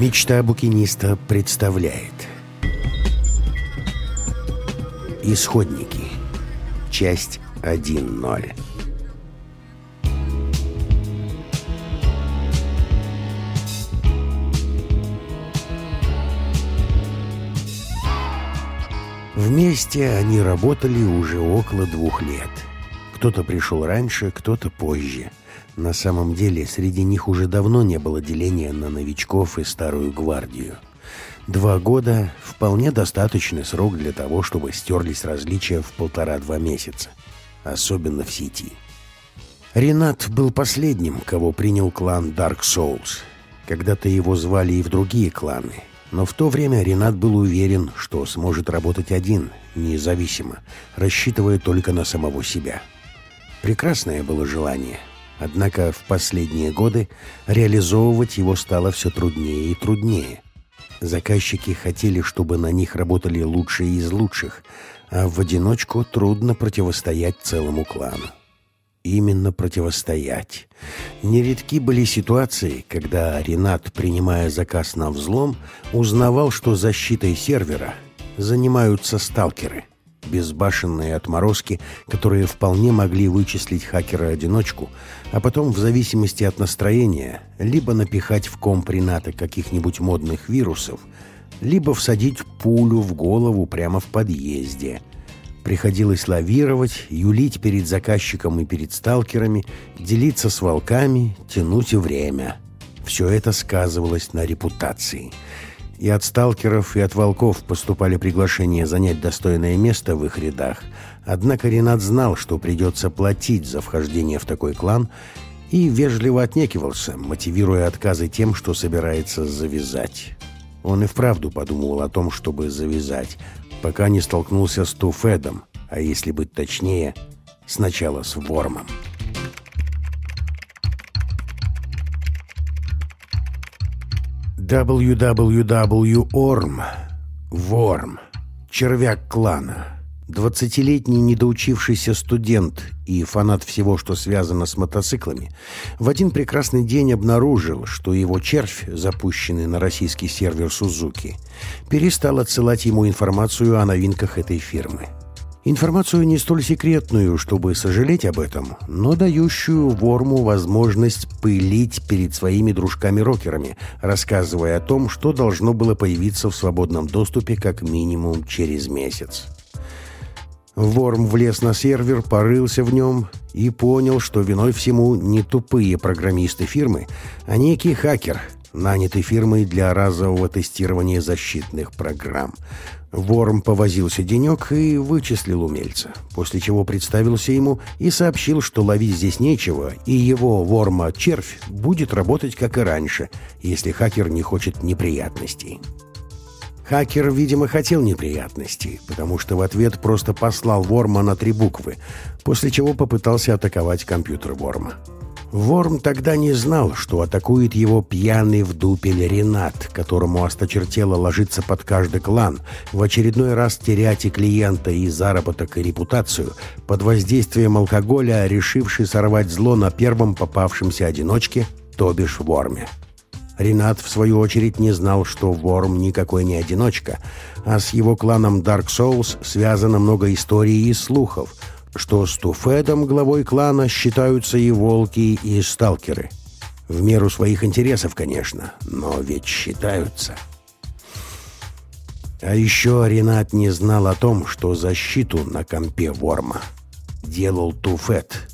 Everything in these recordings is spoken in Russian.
Мечта букиниста представляет Исходники Часть 1.0 Вместе они работали уже около двух лет. Кто-то пришел раньше, кто-то позже. На самом деле, среди них уже давно не было деления на новичков и старую гвардию. Два года — вполне достаточный срок для того, чтобы стерлись различия в полтора-два месяца. Особенно в сети. Ренат был последним, кого принял клан Dark Souls. Когда-то его звали и в другие кланы. Но в то время Ренат был уверен, что сможет работать один, независимо, рассчитывая только на самого себя. Прекрасное было желание — Однако в последние годы реализовывать его стало все труднее и труднее. Заказчики хотели, чтобы на них работали лучшие из лучших, а в одиночку трудно противостоять целому клану. Именно противостоять. Нередки были ситуации, когда Ренат, принимая заказ на взлом, узнавал, что защитой сервера занимаются сталкеры — безбашенные отморозки, которые вполне могли вычислить хакера-одиночку, а потом, в зависимости от настроения, либо напихать в комп Рената каких-нибудь модных вирусов, либо всадить пулю в голову прямо в подъезде. Приходилось лавировать, юлить перед заказчиком и перед сталкерами, делиться с волками, тянуть время. Все это сказывалось на репутации – и от сталкеров, и от волков поступали приглашения занять достойное место в их рядах. Однако Ренат знал, что придется платить за вхождение в такой клан, и вежливо отнекивался, мотивируя отказы тем, что собирается завязать. Он и вправду подумал о том, чтобы завязать, пока не столкнулся с Туфедом, а если быть точнее, сначала с Вормом. WWW-Орм. Ворм. Червяк клана. Двадцатилетний недоучившийся студент и фанат всего, что связано с мотоциклами, в один прекрасный день обнаружил, что его червь, запущенный на российский сервер Сузуки, перестал отсылать ему информацию о новинках этой фирмы. Информацию не столь секретную, чтобы сожалеть об этом, но дающую Ворму возможность пылить перед своими дружками-рокерами, рассказывая о том, что должно было появиться в свободном доступе как минимум через месяц. Ворм влез на сервер, порылся в нем и понял, что виной всему не тупые программисты фирмы, а некий хакер, нанятый фирмой для разового тестирования защитных программ. Ворм повозился денек и вычислил умельца, после чего представился ему и сообщил, что ловить здесь нечего, и его Ворма-червь будет работать как и раньше, если хакер не хочет неприятностей. Хакер, видимо, хотел неприятностей, потому что в ответ просто послал Ворма на три буквы, после чего попытался атаковать компьютер Ворма. Ворм тогда не знал, что атакует его пьяный в дупель Ренат, которому осточертело ложиться под каждый клан, в очередной раз терять и клиента, и заработок, и репутацию, под воздействием алкоголя, решивший сорвать зло на первом попавшемся одиночке, то бишь Ворме. Ренат, в свою очередь, не знал, что Ворм никакой не одиночка, а с его кланом Dark Souls связано много историй и слухов – что с Туфедом, главой клана, считаются и волки, и сталкеры. В меру своих интересов, конечно, но ведь считаются. А еще Ренат не знал о том, что защиту на компе Ворма делал Туфет.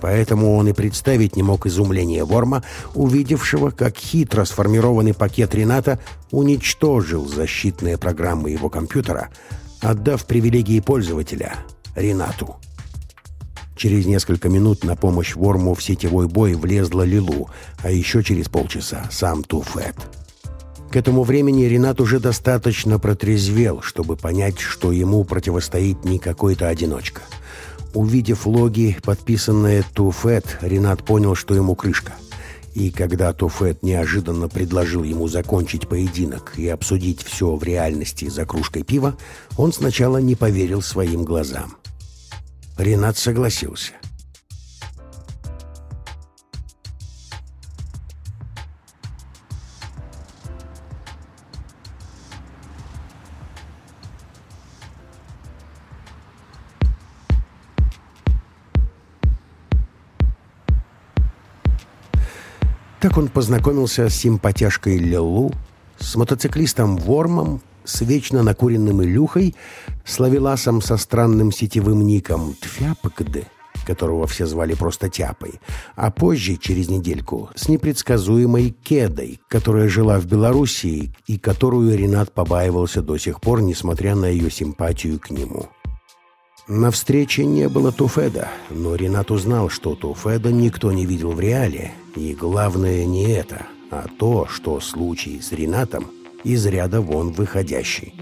Поэтому он и представить не мог изумления Ворма, увидевшего, как хитро сформированный пакет Рената уничтожил защитные программы его компьютера, отдав привилегии пользователя — Ренату. Через несколько минут на помощь Ворму в сетевой бой влезла Лилу, а еще через полчаса сам Туфет. К этому времени Ренат уже достаточно протрезвел, чтобы понять, что ему противостоит не какой-то одиночка. Увидев логи, подписанные Туфет, Ренат понял, что ему крышка. И когда Туфет неожиданно предложил ему закончить поединок и обсудить все в реальности за кружкой пива, он сначала не поверил своим глазам. Ренат согласился. Так он познакомился с симпатяшкой Лелу, с мотоциклистом Вормом, с вечно накуренным Илюхой, с лавеласом со странным сетевым ником Тфяпкд, которого все звали просто Тяпой, а позже, через недельку, с непредсказуемой Кедой, которая жила в Белоруссии и которую Ренат побаивался до сих пор, несмотря на ее симпатию к нему. На встрече не было Туфеда, но Ренат узнал, что Туфеда никто не видел в реале, и главное не это, а то, что случай с Ренатом из ряда вон выходящий.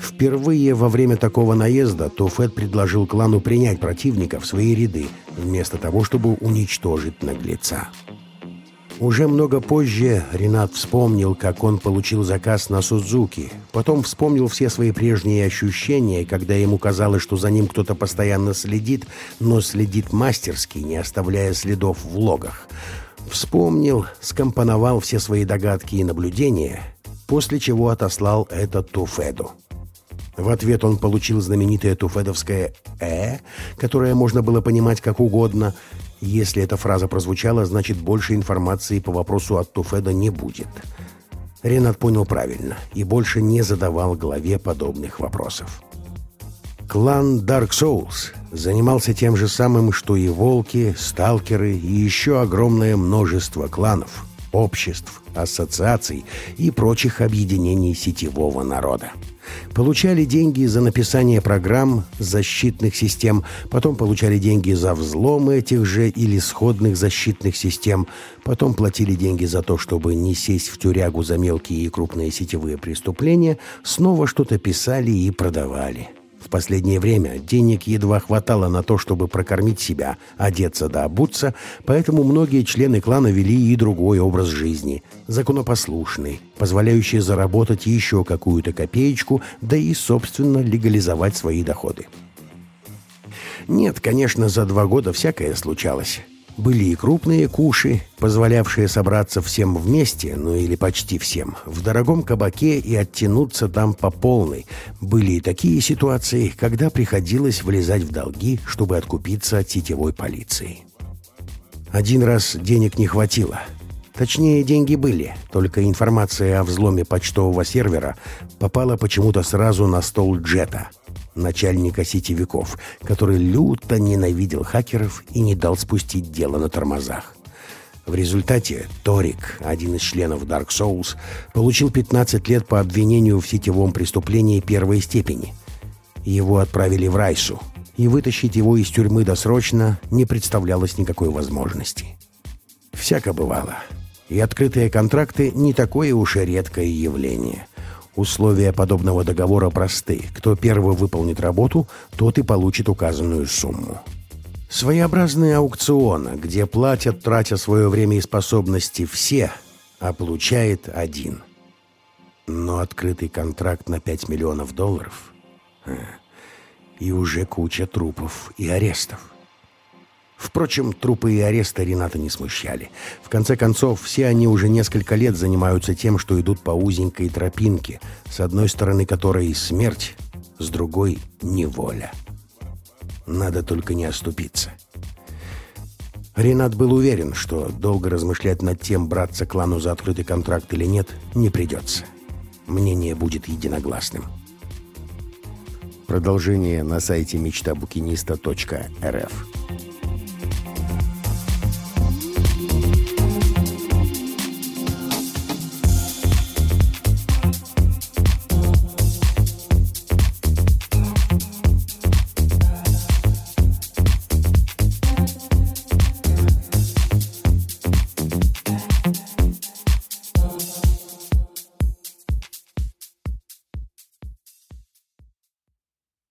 Впервые во время такого наезда Туфет предложил клану принять противника в свои ряды, вместо того, чтобы уничтожить наглеца. Уже много позже Ренат вспомнил, как он получил заказ на Сузуки. Потом вспомнил все свои прежние ощущения, когда ему казалось, что за ним кто-то постоянно следит, но следит мастерски, не оставляя следов в логах. Вспомнил, скомпоновал все свои догадки и наблюдения, после чего отослал это Туфеду. В ответ он получил знаменитое туфедовское «э», которое можно было понимать как угодно, если эта фраза прозвучала, значит, больше информации по вопросу от Туфеда не будет. Ренат понял правильно и больше не задавал главе подобных вопросов. Клан Dark Souls занимался тем же самым, что и волки, сталкеры и еще огромное множество кланов, обществ, ассоциаций и прочих объединений сетевого народа. Получали деньги за написание программ защитных систем, потом получали деньги за взлом этих же или сходных защитных систем, потом платили деньги за то, чтобы не сесть в тюрягу за мелкие и крупные сетевые преступления, снова что-то писали и продавали. В последнее время денег едва хватало на то, чтобы прокормить себя, одеться да обуться, поэтому многие члены клана вели и другой образ жизни, законопослушный, позволяющий заработать еще какую-то копеечку, да и, собственно, легализовать свои доходы. Нет, конечно, за два года всякое случалось. Были и крупные куши, позволявшие собраться всем вместе, ну или почти всем, в дорогом кабаке и оттянуться там по полной. Были и такие ситуации, когда приходилось влезать в долги, чтобы откупиться от сетевой полиции. Один раз денег не хватило. Точнее, деньги были, только информация о взломе почтового сервера попала почему-то сразу на стол Джета — начальника сетевиков, который люто ненавидел хакеров и не дал спустить дело на тормозах. В результате Торик, один из членов Dark Souls, получил 15 лет по обвинению в сетевом преступлении первой степени. Его отправили в Райсу, и вытащить его из тюрьмы досрочно не представлялось никакой возможности. Всяко бывало. И открытые контракты не такое уж и редкое явление – Условия подобного договора просты. Кто первый выполнит работу, тот и получит указанную сумму. Своеобразный аукцион, где платят, тратя свое время и способности все, а получает один. Но открытый контракт на 5 миллионов долларов... Э, и уже куча трупов и арестов. Впрочем, трупы и аресты Рената не смущали. В конце концов, все они уже несколько лет занимаются тем, что идут по узенькой тропинке, с одной стороны которой смерть, с другой — неволя. Надо только не оступиться. Ренат был уверен, что долго размышлять над тем, браться клану за открытый контракт или нет, не придется. Мнение будет единогласным. Продолжение на сайте мечтабукиниста.рф